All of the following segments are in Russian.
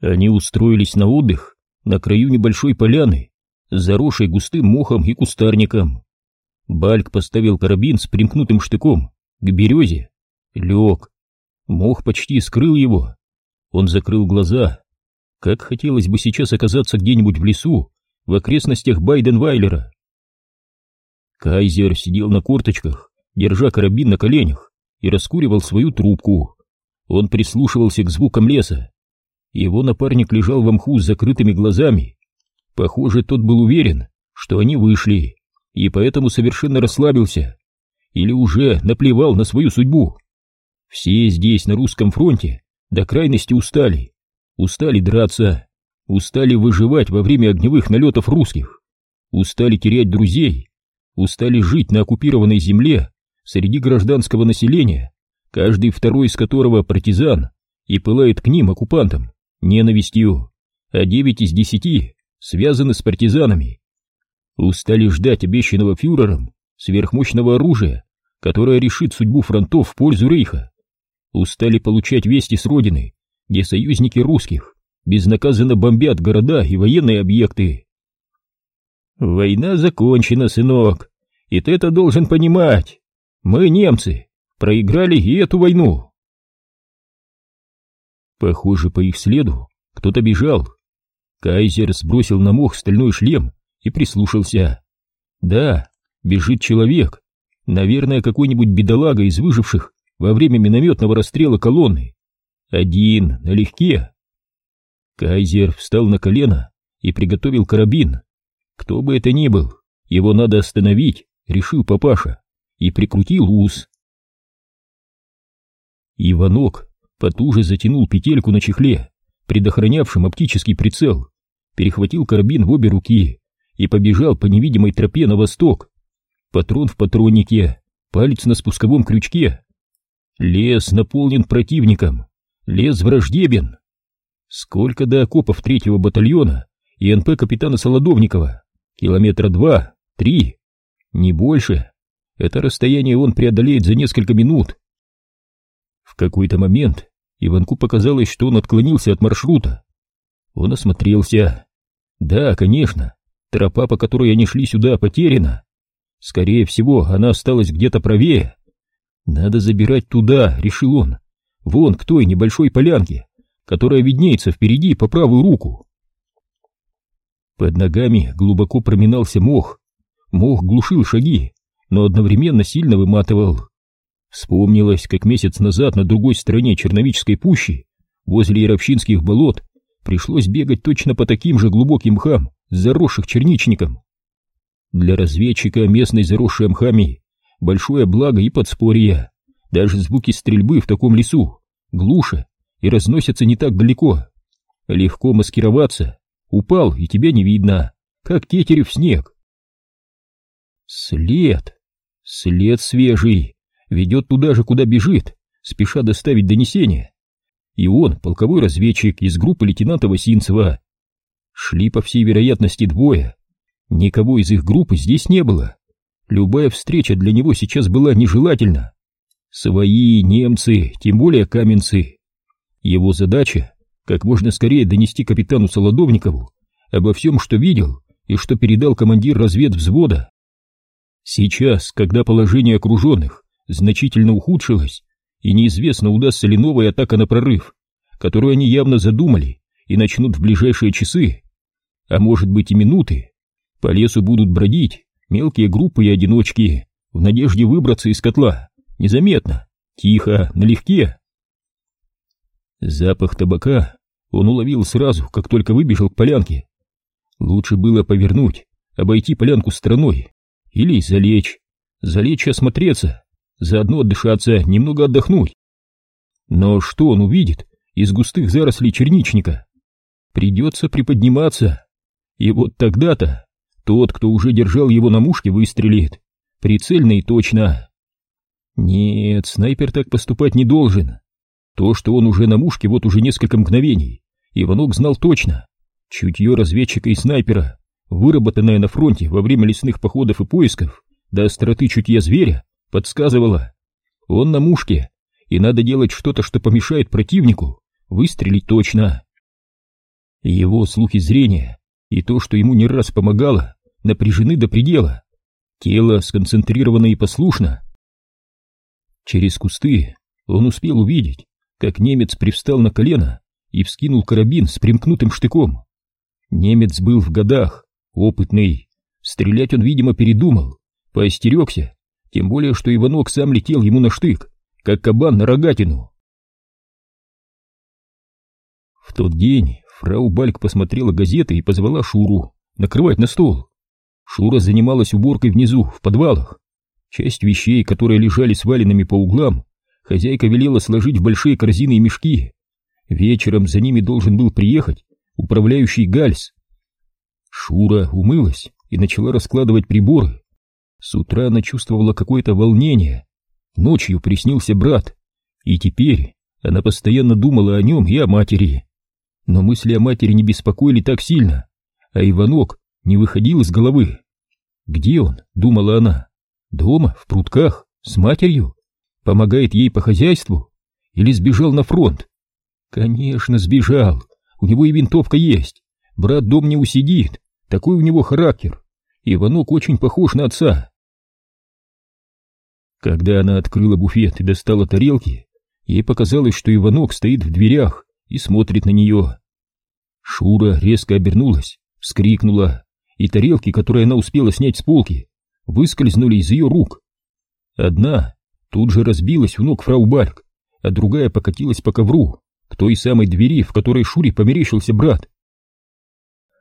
Они устроились на отдых на краю небольшой поляны, заросшей густым мохом и кустарником. Бальк поставил карабин с примкнутым штыком к березе, лег. Мох почти скрыл его. Он закрыл глаза. Как хотелось бы сейчас оказаться где-нибудь в лесу, в окрестностях Байденвайлера. Кайзер сидел на корточках, держа карабин на коленях, и раскуривал свою трубку. Он прислушивался к звукам леса. Его напарник лежал в мху с закрытыми глазами. Похоже, тот был уверен, что они вышли, и поэтому совершенно расслабился. Или уже наплевал на свою судьбу. Все здесь, на русском фронте, до крайности устали. Устали драться, устали выживать во время огневых налетов русских, устали терять друзей, устали жить на оккупированной земле среди гражданского населения, каждый второй из которого партизан и пылает к ним, оккупантам, ненавистью, а девять из десяти связаны с партизанами. Устали ждать обещанного фюрером сверхмощного оружия, которое решит судьбу фронтов в пользу Рейха. Устали получать вести с родины, где союзники русских безнаказанно бомбят города и военные объекты. Война закончена, сынок, и ты это должен понимать. Мы, немцы, проиграли и эту войну. Похоже, по их следу кто-то бежал. Кайзер сбросил на мох стальной шлем и прислушался. Да, бежит человек. Наверное, какой-нибудь бедолага из выживших во время минометного расстрела колонны. Один, налегке. Кайзер встал на колено и приготовил карабин. Кто бы это ни был, его надо остановить, решил папаша, и прикрутил ус. Иванок потуже затянул петельку на чехле, предохранявшем оптический прицел, перехватил карабин в обе руки и побежал по невидимой тропе на восток. Патрон в патроннике, палец на спусковом крючке. Лес наполнен противником, лес враждебен. Сколько до окопов третьего батальона и НП капитана Солодовникова? Километра два, три, не больше. Это расстояние он преодолеет за несколько минут. В какой-то момент Иванку показалось, что он отклонился от маршрута. Он осмотрелся. Да, конечно, тропа, по которой они шли сюда, потеряна. Скорее всего, она осталась где-то правее. Надо забирать туда, решил он. Вон к той небольшой полянке, которая виднеется впереди по правую руку. Под ногами глубоко проминался мох. Мох глушил шаги, но одновременно сильно выматывал. Вспомнилось, как месяц назад на другой стороне Черновической пущи, возле Яровщинских болот, пришлось бегать точно по таким же глубоким мхам, заросших черничником. Для разведчика местной заросшей мхами большое благо и подспорье. Даже звуки стрельбы в таком лесу глуше и разносятся не так далеко. Легко маскироваться. Упал, и тебя не видно, как тетерев снег. След. След свежий. Ведет туда же, куда бежит, спеша доставить донесение. И он, полковой разведчик из группы лейтенанта Васинцева. Шли, по всей вероятности, двое. Никого из их группы здесь не было. Любая встреча для него сейчас была нежелательна. Свои немцы, тем более каменцы. Его задача — как можно скорее донести капитану Солодовникову обо всем, что видел и что передал командир разведвзвода. Сейчас, когда положение окруженных значительно ухудшилось, и неизвестно, удастся ли новая атака на прорыв, которую они явно задумали и начнут в ближайшие часы, а может быть и минуты, по лесу будут бродить мелкие группы и одиночки в надежде выбраться из котла незаметно, тихо, налегке. Запах табака он уловил сразу, как только выбежал к полянке. Лучше было повернуть, обойти полянку стороной или залечь, залечь и осмотреться, заодно отдышаться, немного отдохнуть. Но что он увидит из густых зарослей черничника? Придется приподниматься, и вот тогда-то тот, кто уже держал его на мушке, выстрелит, прицельно и точно. Нет, снайпер так поступать не должен. То, что он уже на мушке вот уже несколько мгновений, Иванок знал точно. Чутье разведчика и снайпера выработанная на фронте во время лесных походов и поисков до остроты чутья зверя, подсказывала. Он на мушке, и надо делать что-то, что помешает противнику выстрелить точно. Его слух и зрение, и то, что ему не раз помогало, напряжены до предела. Тело сконцентрировано и послушно. Через кусты он успел увидеть, как немец привстал на колено и вскинул карабин с примкнутым штыком. Немец был в годах, опытный. Стрелять он, видимо, передумал, поостерегся, тем более, что Иванок сам летел ему на штык, как кабан на рогатину. В тот день фрау Бальк посмотрела газеты и позвала Шуру накрывать на стол. Шура занималась уборкой внизу, в подвалах. Часть вещей, которые лежали сваленными по углам, хозяйка велела сложить в большие корзины и мешки. Вечером за ними должен был приехать управляющий Гальс. Шура умылась и начала раскладывать приборы. С утра она чувствовала какое-то волнение. Ночью приснился брат, и теперь она постоянно думала о нем и о матери. Но мысли о матери не беспокоили так сильно, а Иванок не выходил из головы. Где он, думала она, дома, в прутках, с матерью? Помогает ей по хозяйству? Или сбежал на фронт? Конечно, сбежал. У него и винтовка есть. Брат дом не усидит. Такой у него характер. Иванок очень похож на отца. Когда она открыла буфет и достала тарелки, ей показалось, что Иванок стоит в дверях и смотрит на нее. Шура резко обернулась, вскрикнула, и тарелки, которые она успела снять с полки, выскользнули из ее рук. Одна тут же разбилась у ног фрау Бальк, а другая покатилась по ковру, к той самой двери, в которой Шуре померещился брат.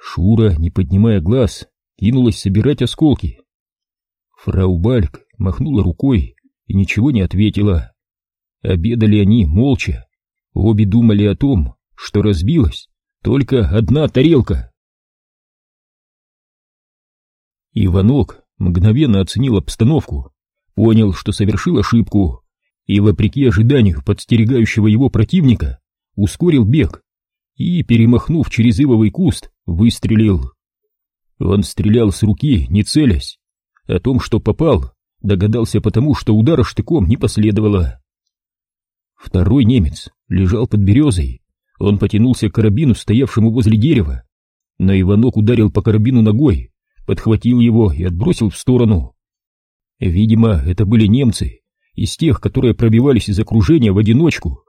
Шура, не поднимая глаз, кинулась собирать осколки. Фрау Бальк махнула рукой и ничего не ответила. Обедали они молча. Обе думали о том, что разбилась только одна тарелка. Иванок мгновенно оценил обстановку, понял, что совершил ошибку, и, вопреки ожиданию подстерегающего его противника, ускорил бег и, перемахнув через ивовый куст, выстрелил. Он стрелял с руки, не целясь. О том, что попал, догадался потому, что удара штыком не последовало. Второй немец лежал под березой. Он потянулся к карабину, стоявшему возле дерева. Но Иванок ударил по карабину ногой, подхватил его и отбросил в сторону. Видимо, это были немцы, из тех, которые пробивались из окружения в одиночку.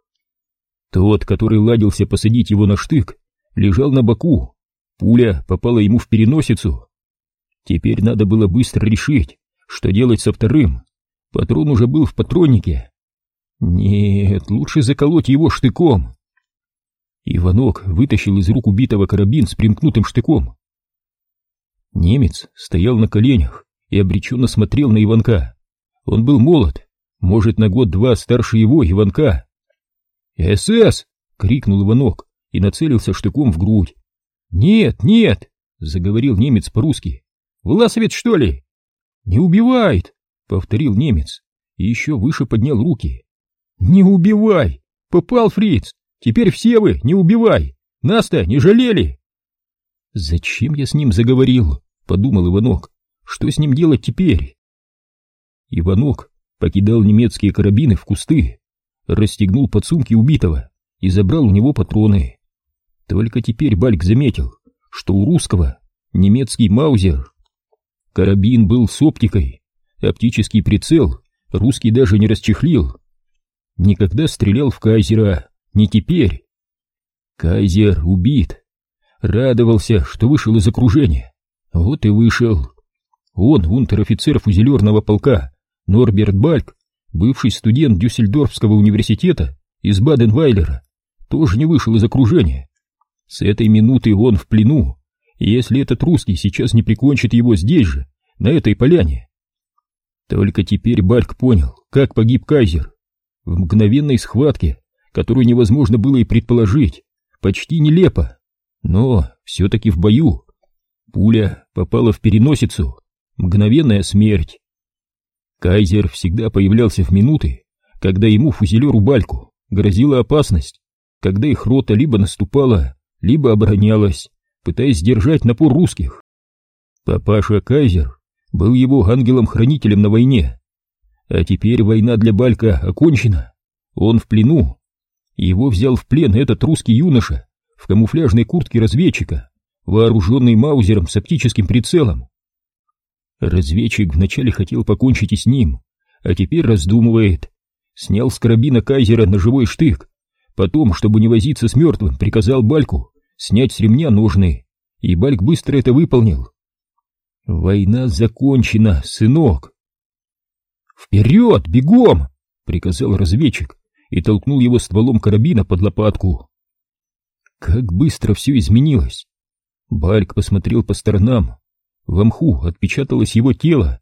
Тот, который ладился посадить его на штык, лежал на боку. Пуля попала ему в переносицу. Теперь надо было быстро решить, что делать со вторым. Патрон уже был в патроннике. Нет, лучше заколоть его штыком. Иванок вытащил из рук убитого карабин с примкнутым штыком. Немец стоял на коленях и обреченно смотрел на Иванка. Он был молод, может, на год-два старше его, Иванка. «СС!» — крикнул Иванок и нацелился штыком в грудь. «Нет, нет!» — заговорил немец по-русски. «Власовец, что ли?» «Не убивает!» — повторил немец и еще выше поднял руки. «Не убивай! Попал, фриц! Теперь все вы не убивай! Нас-то не жалели!» «Зачем я с ним заговорил?» — подумал Иванок. «Что с ним делать теперь?» Иванок покидал немецкие карабины в кусты, расстегнул подсумки убитого и забрал у него патроны. Только теперь Бальк заметил, что у русского немецкий маузер. Карабин был с оптикой, оптический прицел русский даже не расчехлил. Никогда стрелял в Кайзера, не теперь. Кайзер убит. Радовался, что вышел из окружения. Вот и вышел. Он, унтер-офицер фузелерного полка, Норберт Бальк, бывший студент Дюссельдорфского университета из Баден-Вайлера, тоже не вышел из окружения. С этой минуты он в плену, если этот русский сейчас не прикончит его здесь же, на этой поляне. Только теперь Бальк понял, как погиб Кайзер. В мгновенной схватке, которую невозможно было и предположить, почти нелепо, но все-таки в бою. Пуля попала в переносицу, мгновенная смерть. Кайзер всегда появлялся в минуты, когда ему, фузелеру Бальку, грозила опасность, когда их рота либо наступала, либо оборонялась, пытаясь сдержать напор русских. Папаша Кайзер был его ангелом-хранителем на войне. А теперь война для Балька окончена. Он в плену. Его взял в плен этот русский юноша, в камуфляжной куртке разведчика, вооруженный маузером с оптическим прицелом. Разведчик вначале хотел покончить и с ним, а теперь раздумывает. Снял с карабина Кайзера ножевой штык, потом, чтобы не возиться с мертвым, приказал Бальку снять с ремня ножны, и Бальк быстро это выполнил. «Война закончена, сынок!» «Вперед, бегом!» — приказал разведчик и толкнул его стволом карабина под лопатку. Как быстро все изменилось! Бальк посмотрел по сторонам. В мху отпечаталось его тело.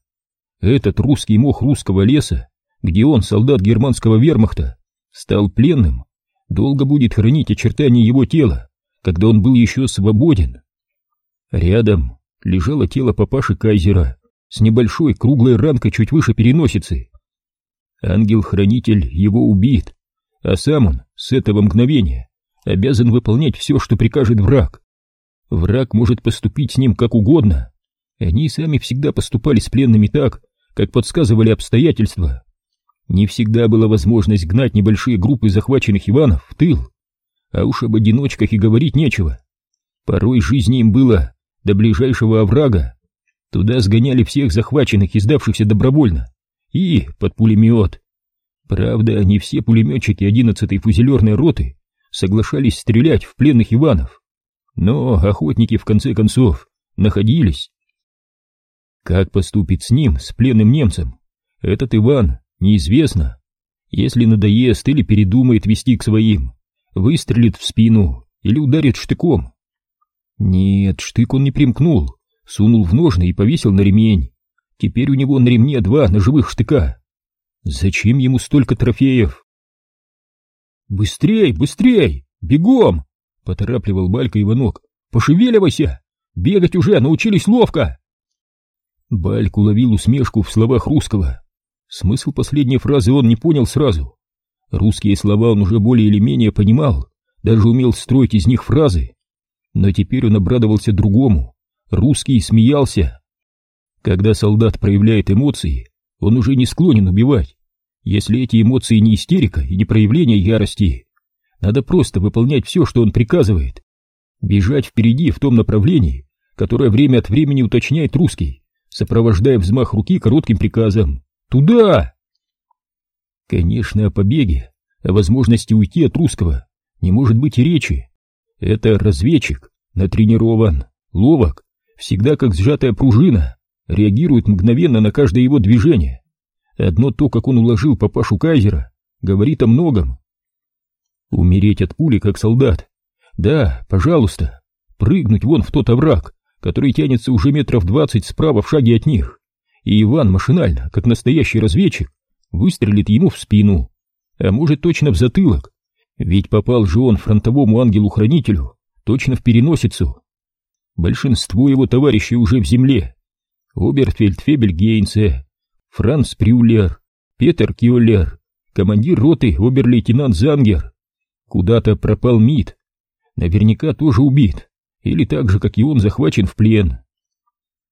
Этот русский мох русского леса, где он, солдат германского вермахта, стал пленным, долго будет хранить очертания его тела, когда он был еще свободен. Рядом лежало тело папаши Кайзера с небольшой круглой ранкой чуть выше переносицы. Ангел-хранитель его убит, а сам он с этого мгновения обязан выполнять все, что прикажет враг. Враг может поступить с ним как угодно. Они сами всегда поступали с пленными так, как подсказывали обстоятельства. Не всегда была возможность гнать небольшие группы захваченных Иванов в тыл. А уж об одиночках и говорить нечего. Порой жизни им было до ближайшего оврага. Туда сгоняли всех захваченных и сдавшихся добровольно. И под пулемет. Правда, не все пулеметчики 11-й фузелерной роты соглашались стрелять в пленных Иванов. Но охотники, в конце концов, находились. Как поступит с ним, с пленным немцем, этот Иван, неизвестно. Если надоест или передумает вести к своим, выстрелит в спину или ударит штыком. Нет, штык он не примкнул, сунул в ножны и повесил на ремень. Теперь у него на ремне два ножевых штыка. Зачем ему столько трофеев? «Быстрей, быстрей! Бегом!» — поторапливал Балька Иванок. «Пошевеливайся! Бегать уже научились ловко!» Бальк уловил усмешку в словах русского. Смысл последней фразы он не понял сразу. Русские слова он уже более или менее понимал, даже умел строить из них фразы. Но теперь он обрадовался другому. Русский смеялся. Когда солдат проявляет эмоции, он уже не склонен убивать. Если эти эмоции не истерика и не проявление ярости, надо просто выполнять все, что он приказывает. Бежать впереди в том направлении, которое время от времени уточняет русский, сопровождая взмах руки коротким приказом «Туда!». Конечно, о побеге, о возможности уйти от русского не может быть и речи. Это разведчик, натренирован, ловок, всегда как сжатая пружина, реагирует мгновенно на каждое его движение. Одно то, как он уложил папашу Кайзера, говорит о многом. Умереть от пули, как солдат. Да, пожалуйста, прыгнуть вон в тот овраг, который тянется уже метров двадцать справа в шаге от них. И Иван машинально, как настоящий разведчик, выстрелит ему в спину, а может точно в затылок, ведь попал же он фронтовому ангелу-хранителю точно в переносицу. Большинство его товарищей уже в земле. Оберфельд Фебельгейнце, Франц Прюллер, Петер Киоллер, командир роты обер-лейтенант Зангер. Куда-то пропал МИД. Наверняка тоже убит, или так же, как и он, захвачен в плен.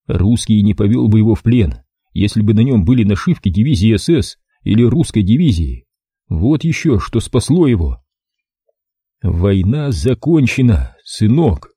Русский не повел бы его в плен, если бы на нем были нашивки дивизии СС или русской дивизии. Вот еще, что спасло его. Война закончена, сынок.